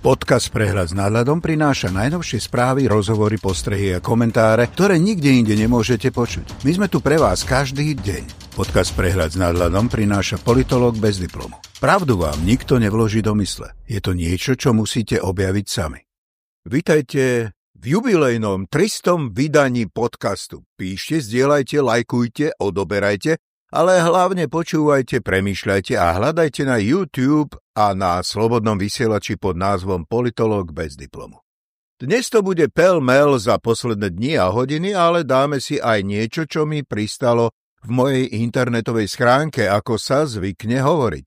Podcast Prehľad s nadhľadom prináša najnovšie správy, rozhovory, postrehy a komentáre, ktoré nikde inde nemôžete počuť. My sme tu pre vás každý deň. Podcast Prehľad s nadhľadom prináša politolog bez diplomu. Pravdu vám nikto nevloží do mysle. Je to niečo, čo musíte objaviť sami. Vítajte v jubilejnom 300. vydaní podcastu. Píšte, zdieľajte, lajkujte, odoberajte ale hlavne počúvajte, premýšľajte a hľadajte na YouTube a na slobodnom vysielači pod názvom Politolog bez diplomu. Dnes to bude pel-mel za posledné dni a hodiny, ale dáme si aj niečo, čo mi pristalo v mojej internetovej schránke, ako sa zvykne hovoriť.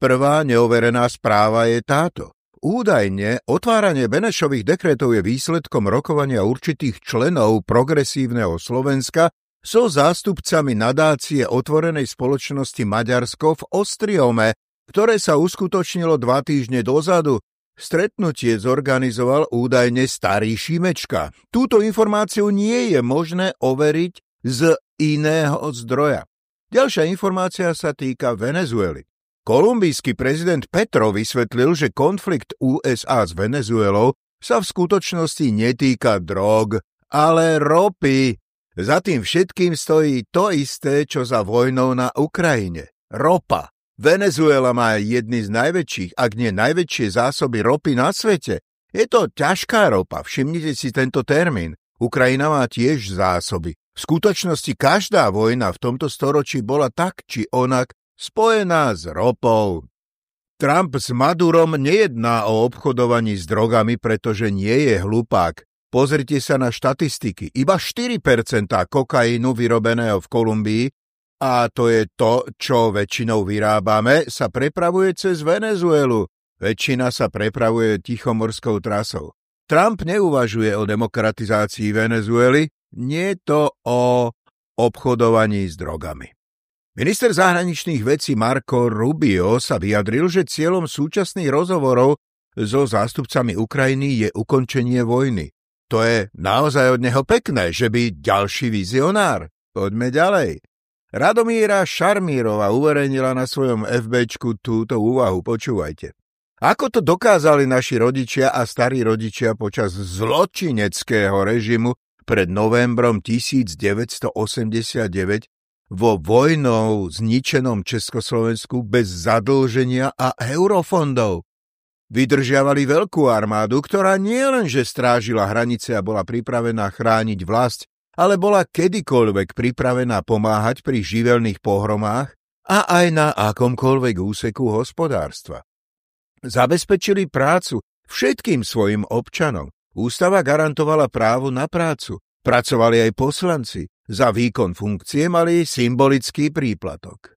Prvá neoverená správa je táto. Údajne otváranie Benešových dekretov je výsledkom rokovania určitých členov progresívneho Slovenska so zástupcami nadácie otvorenej spoločnosti Maďarsko v Ostriome, ktoré sa uskutočnilo dva týždne dozadu. Stretnutie zorganizoval údajne starý Šimečka. Túto informáciu nie je možné overiť z iného zdroja. Ďalšia informácia sa týka Venezuely. Kolumbijský prezident Petro vysvetlil, že konflikt USA s Venezuelou sa v skutočnosti netýka drog, ale ropy. Za tým všetkým stojí to isté, čo za vojnou na Ukrajine. Ropa. Venezuela má jedny z najväčších, ak nie najväčšie zásoby ropy na svete. Je to ťažká ropa, všimnite si tento termín. Ukrajina má tiež zásoby. V skutočnosti každá vojna v tomto storočí bola tak či onak spojená s ropou. Trump s Madurom nejedná o obchodovaní s drogami, pretože nie je hlupák. Pozrite sa na štatistiky. Iba 4% kokainu vyrobeného v Kolumbii, a to je to, čo väčšinou vyrábame, sa prepravuje cez Venezuelu. Väčšina sa prepravuje tichomorskou trasou. Trump neuvažuje o demokratizácii Venezuely, nie to o obchodovaní s drogami. Minister zahraničných vecí Marco Rubio sa vyjadril, že cieľom súčasných rozhovorov so zástupcami Ukrajiny je ukončenie vojny. To je naozaj od neho pekné, že by ďalší vizionár. Poďme ďalej. Radomíra Šarmírova uverejnila na svojom FBčku túto úvahu, počúvajte. Ako to dokázali naši rodičia a starí rodičia počas zločineckého režimu pred novembrom 1989 vo vojnou zničenom Československu bez zadlženia a eurofondov? Vydržiavali veľkú armádu, ktorá nielenže strážila hranice a bola pripravená chrániť vlast, ale bola kedykoľvek pripravená pomáhať pri živelných pohromách a aj na akomkoľvek úseku hospodárstva. Zabezpečili prácu všetkým svojim občanom. Ústava garantovala právo na prácu. Pracovali aj poslanci. Za výkon funkcie mali symbolický príplatok.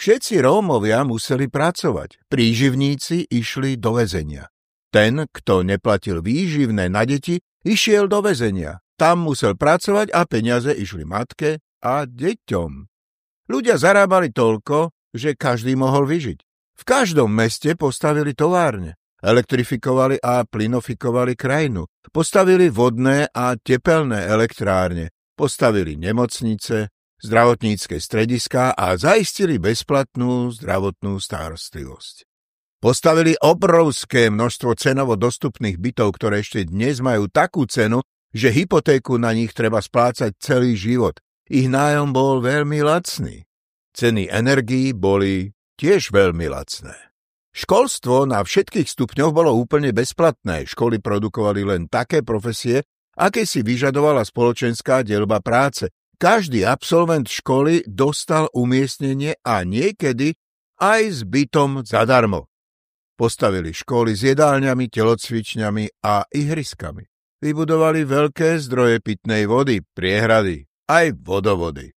Všetci Rómovia museli pracovať. Príživníci išli do väzenia. Ten, kto neplatil výživné na deti, išiel do väzenia. Tam musel pracovať a peniaze išli matke a deťom. Ľudia zarábali toľko, že každý mohol vyžiť. V každom meste postavili továrne, elektrifikovali a plynofikovali krajinu, postavili vodné a tepelné elektrárne, postavili nemocnice, zdravotnícke strediská a zaistili bezplatnú zdravotnú starostlivosť. Postavili obrovské množstvo cenovo dostupných bytov, ktoré ešte dnes majú takú cenu, že hypotéku na nich treba splácať celý život. Ich nájom bol veľmi lacný. Ceny energií boli tiež veľmi lacné. Školstvo na všetkých stupňoch bolo úplne bezplatné. Školy produkovali len také profesie, aké si vyžadovala spoločenská delba práce, každý absolvent školy dostal umiestnenie a niekedy aj s bytom zadarmo. Postavili školy s jedálňami, telocvičňami a ihriskami. Vybudovali veľké zdroje pitnej vody, priehrady, aj vodovody.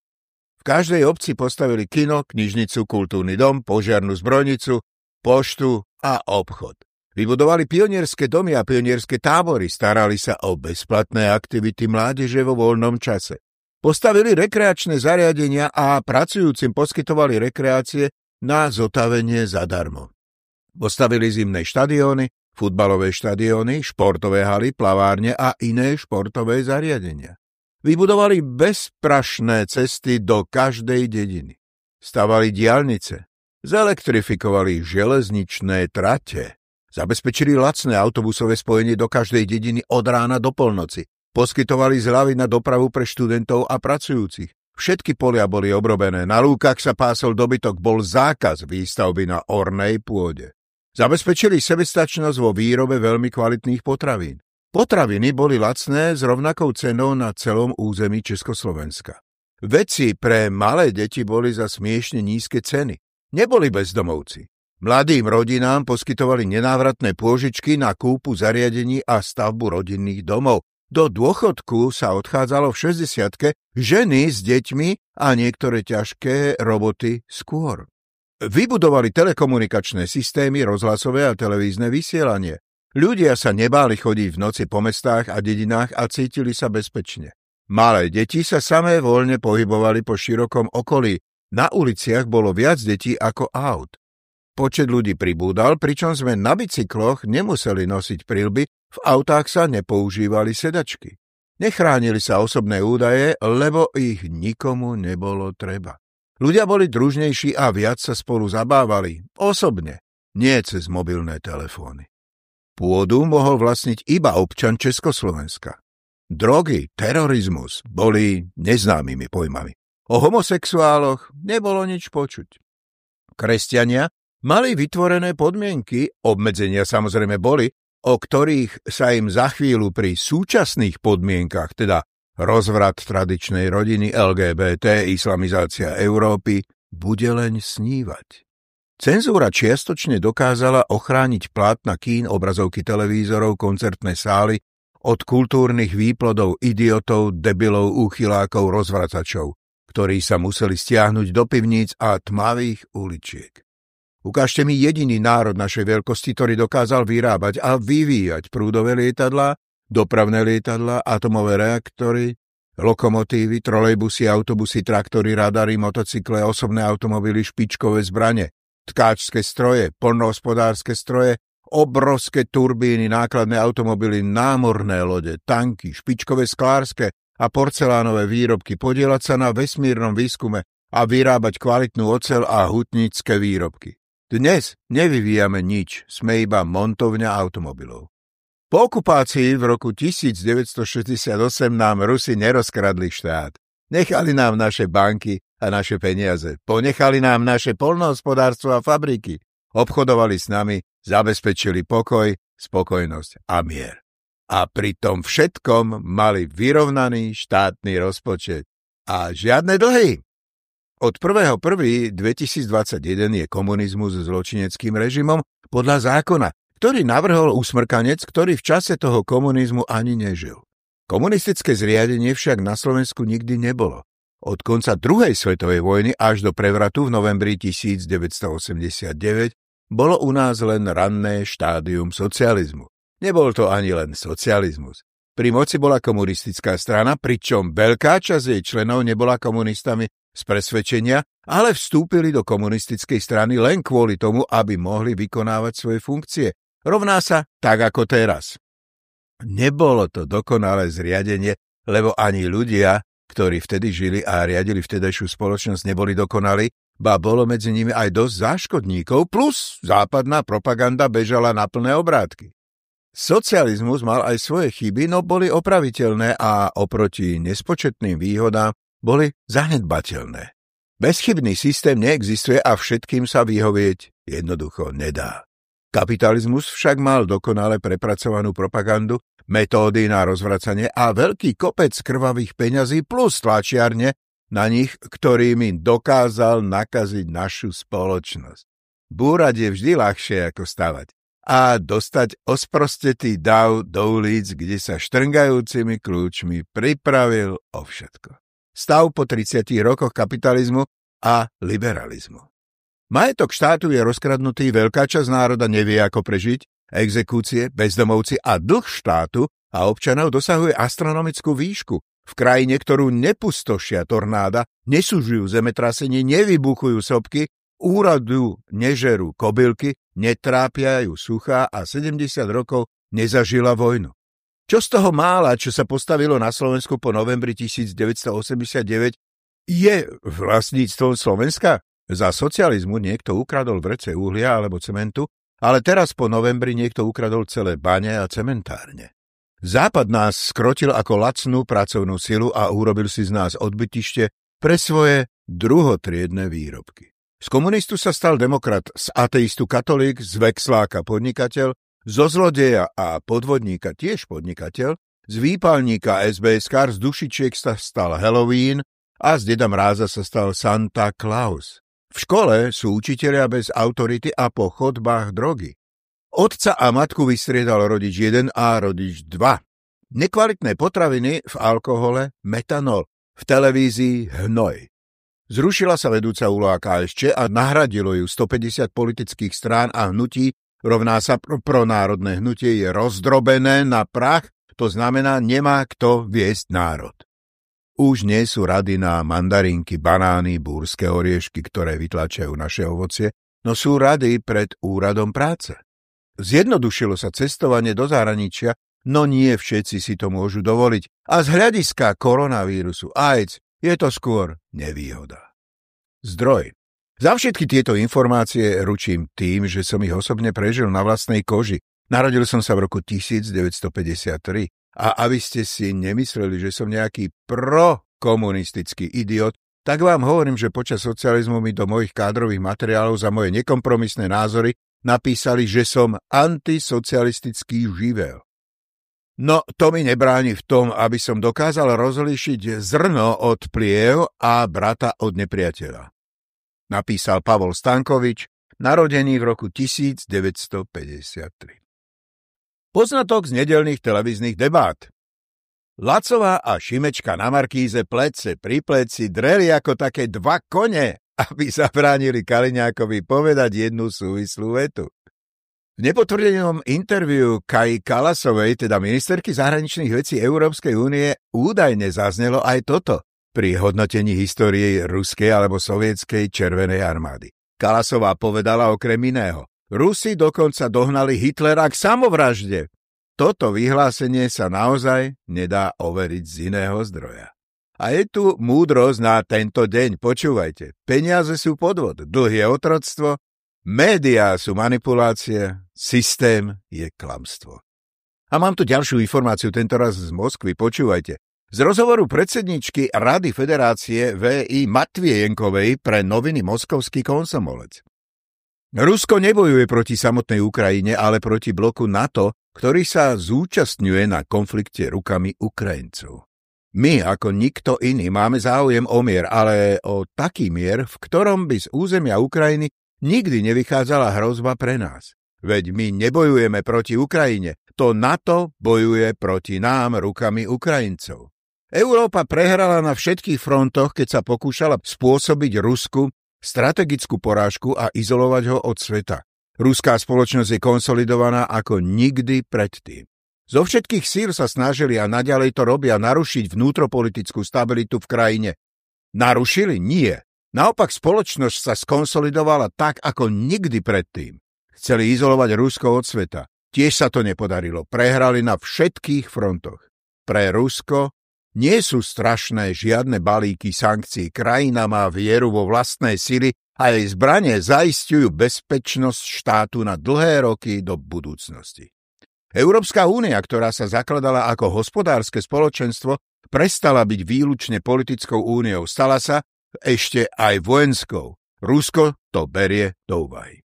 V každej obci postavili kino, knižnicu, kultúrny dom, požiarnú zbrojnicu, poštu a obchod. Vybudovali pionierské domy a pionierské tábory, starali sa o bezplatné aktivity mládeže vo voľnom čase. Postavili rekreačné zariadenia a pracujúcim poskytovali rekreácie na zotavenie zadarmo. Postavili zimné štadióny, futbalové štadióny, športové haly, plavárne a iné športové zariadenia. Vybudovali bezprašné cesty do každej dediny. Stavali diálnice, zelektrifikovali železničné trate, Zabezpečili lacné autobusové spojenie do každej dediny od rána do polnoci. Poskytovali zľavy na dopravu pre študentov a pracujúcich. Všetky polia boli obrobené, na lúkach sa pásol dobytok, bol zákaz výstavby na ornej pôde. Zabezpečili sebestačnosť vo výrobe veľmi kvalitných potravín. Potraviny boli lacné s rovnakou cenou na celom území Československa. Veci pre malé deti boli za smiešne nízke ceny. Neboli bezdomovci. Mladým rodinám poskytovali nenávratné pôžičky na kúpu zariadení a stavbu rodinných domov. Do dôchodku sa odchádzalo v 60 ženy s deťmi a niektoré ťažké roboty skôr. Vybudovali telekomunikačné systémy, rozhlasové a televízne vysielanie. Ľudia sa nebáli chodiť v noci po mestách a dedinách a cítili sa bezpečne. Malé deti sa samé voľne pohybovali po širokom okolí. Na uliciach bolo viac detí ako aut. Počet ľudí pribúdal, pričom sme na bicykloch nemuseli nosiť prilby, v autách sa nepoužívali sedačky. Nechránili sa osobné údaje, lebo ich nikomu nebolo treba. Ľudia boli družnejší a viac sa spolu zabávali, osobne, nie cez mobilné telefóny. Pôdu mohol vlastniť iba občan Československa. Drogy, terorizmus boli neznámymi pojmami. O homosexuáloch nebolo nič počuť. Kresťania Mali vytvorené podmienky, obmedzenia samozrejme boli, o ktorých sa im za chvíľu pri súčasných podmienkach, teda rozvrat tradičnej rodiny, LGBT, islamizácia Európy, bude len snívať. Cenzúra čiastočne dokázala ochrániť plátna kín, obrazovky televízorov, koncertné sály od kultúrnych výplodov idiotov, debilov, úchylákov, rozvracačov, ktorí sa museli stiahnuť do pivníc a tmavých uličiek. Ukážte mi jediný národ našej veľkosti, ktorý dokázal vyrábať a vyvíjať prúdové lietadlá, dopravné lietadlá, atomové reaktory, lokomotívy, trolejbusy, autobusy, traktory, radary, motocykle, osobné automobily, špičkové zbrane, tkáčské stroje, polnohospodárske stroje, obrovské turbíny, nákladné automobily, námorné lode, tanky, špičkové sklárske a porcelánové výrobky, podielať sa na vesmírnom výskume a vyrábať kvalitnú ocel a hutnícke výrobky. Dnes nevyvíjame nič, sme iba montovňa automobilov. Po okupácii v roku 1968 nám Rusi nerozkradli štát. Nechali nám naše banky a naše peniaze. Ponechali nám naše polnohospodárstvo a fabriky. Obchodovali s nami, zabezpečili pokoj, spokojnosť a mier. A pri tom všetkom mali vyrovnaný štátny rozpočet. A žiadne dlhy. Od 1.1.2021 je komunizmus zločineckým režimom podľa zákona, ktorý navrhol usmrkanec, ktorý v čase toho komunizmu ani nežil. Komunistické zriadenie však na Slovensku nikdy nebolo. Od konca druhej svetovej vojny až do prevratu v novembri 1989 bolo u nás len ranné štádium socializmu. Nebol to ani len socializmus. Pri moci bola komunistická strana, pričom veľká časť jej členov nebola komunistami, z presvedčenia, ale vstúpili do komunistickej strany len kvôli tomu, aby mohli vykonávať svoje funkcie. Rovná sa tak ako teraz. Nebolo to dokonalé zriadenie, lebo ani ľudia, ktorí vtedy žili a riadili vtedajšiu spoločnosť, neboli dokonali, ba bolo medzi nimi aj dosť záškodníkov, plus západná propaganda bežala na plné obrátky. Socializmus mal aj svoje chyby, no boli opraviteľné a oproti nespočetným výhodám boli zanedbateľné. Bezchybný systém neexistuje a všetkým sa vyhovieť jednoducho nedá. Kapitalizmus však mal dokonale prepracovanú propagandu, metódy na rozvracanie a veľký kopec krvavých peňazí plus tlačiarne na nich, ktorými dokázal nakaziť našu spoločnosť. Búrať je vždy ľahšie ako stavať a dostať osprostetý dav do ulic, kde sa štrngajúcimi kľúčmi pripravil o všetko stav po 30 rokoch kapitalizmu a liberalizmu. Majetok štátu je rozkradnutý, veľká časť národa nevie, ako prežiť, exekúcie, bezdomovci a dlh štátu a občanov dosahuje astronomickú výšku. V krajine, ktorú nepustošia tornáda, nesúžujú zemetrasenie, nevybuchujú sopky, úradu nežerú kobylky, netrápiajú suchá a 70 rokov nezažila vojnu. Čo z toho mála, čo sa postavilo na Slovensku po novembri 1989, je vlastníctvom Slovenska? Za socializmu niekto ukradol vrece uhlia alebo cementu ale teraz po novembri niekto ukradol celé bane a cementárne. Západ nás skrotil ako lacnú pracovnú silu a urobil si z nás odbytište pre svoje druhotriedne výrobky. Z komunistu sa stal demokrat, z ateistu katolík, z vexláka podnikateľ, zo zlodeja a podvodníka tiež podnikateľ, z výpalníka SBS kar z dušičiek sa stal Halloween a z deda mráza sa stal Santa Claus. V škole sú učiteľia bez autority a po chodbách drogy. Otca a matku vystriedal rodič 1 a rodič 2. Nekvalitné potraviny v alkohole, metanol, v televízii hnoj. Zrušila sa vedúca úloha KSČ a nahradilo ju 150 politických strán a hnutí, rovná sa pronárodné hnutie je rozdrobené na prach, to znamená nemá kto viesť národ. Už nie sú rady na mandarinky, banány, búrske oriešky, ktoré vytlačajú naše ovocie, no sú rady pred úradom práce. Zjednodušilo sa cestovanie do zahraničia, no nie všetci si to môžu dovoliť. A z hľadiska koronavírusu AIDS je to skôr nevýhoda. Zdroj. Za všetky tieto informácie ručím tým, že som ich osobne prežil na vlastnej koži. Narodil som sa v roku 1953 a aby ste si nemysleli, že som nejaký prokomunistický idiot, tak vám hovorím, že počas socializmu mi do mojich kádrových materiálov za moje nekompromisné názory napísali, že som antisocialistický živel. No to mi nebráni v tom, aby som dokázal rozlíšiť zrno od pliev a brata od nepriateľa. Napísal Pavol Stankovič, narodený v roku 1953. Poznatok z nedelných televíznych debát. Lacová a Šimečka na Markíze plece pri pleci dreli ako také dva kone, aby zabránili Kaliňákovi povedať jednu súvislú vetu. V nepotvrdenom interviu Kai Kalasovej, teda ministerky zahraničných vecí Európskej únie, údajne zaznelo aj toto pri hodnotení histórie ruskej alebo sovietskej červenej armády. Kalasová povedala okrem iného. Rusi dokonca dohnali Hitlera k samovražde. Toto vyhlásenie sa naozaj nedá overiť z iného zdroja. A je tu múdrosť na tento deň. Počúvajte. Peniaze sú podvod, dlh je otroctvo, médiá sú manipulácie, systém je klamstvo. A mám tu ďalšiu informáciu, tentoraz z Moskvy. Počúvajte. Z rozhovoru predsedničky Rady Federácie VI Matviejenkovej pre noviny Moskovský konsomolec. Rusko nebojuje proti samotnej Ukrajine, ale proti bloku NATO, ktorý sa zúčastňuje na konflikte rukami Ukrajincov. My, ako nikto iný, máme záujem o mier, ale o taký mier, v ktorom by z územia Ukrajiny nikdy nevychádzala hrozba pre nás. Veď my nebojujeme proti Ukrajine, to NATO bojuje proti nám rukami Ukrajincov. Európa prehrala na všetkých frontoch, keď sa pokúšala spôsobiť Rusku strategickú porážku a izolovať ho od sveta. Ruská spoločnosť je konsolidovaná ako nikdy predtým. Zo všetkých síl sa snažili a naďalej to robia narušiť vnútropolitickú stabilitu v krajine. Narušili? Nie. Naopak spoločnosť sa skonsolidovala tak, ako nikdy predtým. Chceli izolovať Rusko od sveta. Tiež sa to nepodarilo. Prehrali na všetkých frontoch. Pre Rusko nie sú strašné žiadne balíky sankcií. Krajina má vieru vo vlastné sily a jej zbranie zaistujú bezpečnosť štátu na dlhé roky do budúcnosti. Európska únia, ktorá sa zakladala ako hospodárske spoločenstvo, prestala byť výlučne politickou úniou, stala sa ešte aj vojenskou. Rusko to berie do úvahy.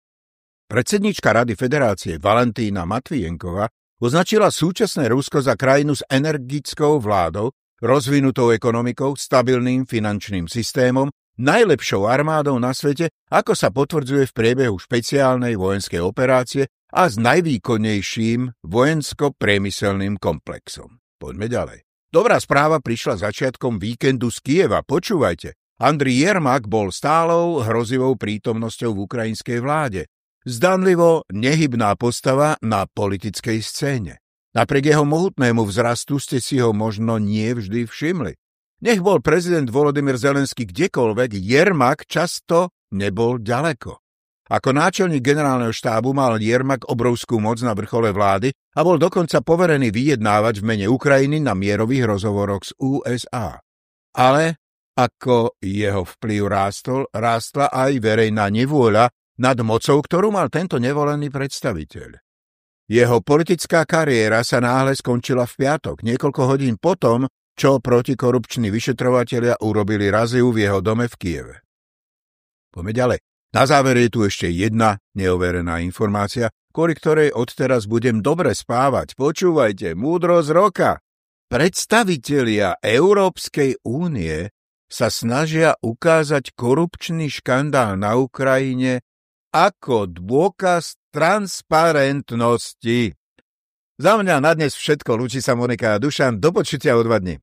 Predsednička Rady Federácie Valentína Matvijenkova označila súčasné Rusko za krajinu s energickou vládou, rozvinutou ekonomikou, stabilným finančným systémom, najlepšou armádou na svete, ako sa potvrdzuje v priebehu špeciálnej vojenskej operácie a s najvýkonnejším vojensko-priemyselným komplexom. Poďme ďalej. Dobrá správa prišla začiatkom víkendu z Kieva. Počúvajte. Andri Jermak bol stálou hrozivou prítomnosťou v ukrajinskej vláde. Zdanlivo nehybná postava na politickej scéne. Napriek jeho mohutnému vzrastu ste si ho možno nie vždy všimli. Nech bol prezident Volodymyr Zelenský kdekoľvek, Jermak často nebol ďaleko. Ako náčelník generálneho štábu mal Jermak obrovskú moc na vrchole vlády a bol dokonca poverený vyjednávať v mene Ukrajiny na mierových rozhovoroch z USA. Ale ako jeho vplyv rástol, rástla aj verejná nevôľa nad mocou, ktorú mal tento nevolený predstaviteľ. Jeho politická kariéra sa náhle skončila v piatok, niekoľko hodín potom, čo protikorupční vyšetrovatelia urobili raziu v jeho dome v Kieve. Poďme ďalej. Na záver je tu ešte jedna neoverená informácia, kvôli ktorej odteraz budem dobre spávať. Počúvajte, múdrosť roka. Predstavitelia Európskej únie sa snažia ukázať korupčný škandál na Ukrajine ako dôkaz transparentnosti. Za mňa na dnes všetko, lúči sa Monika a Dušan, do počutia o dva dní.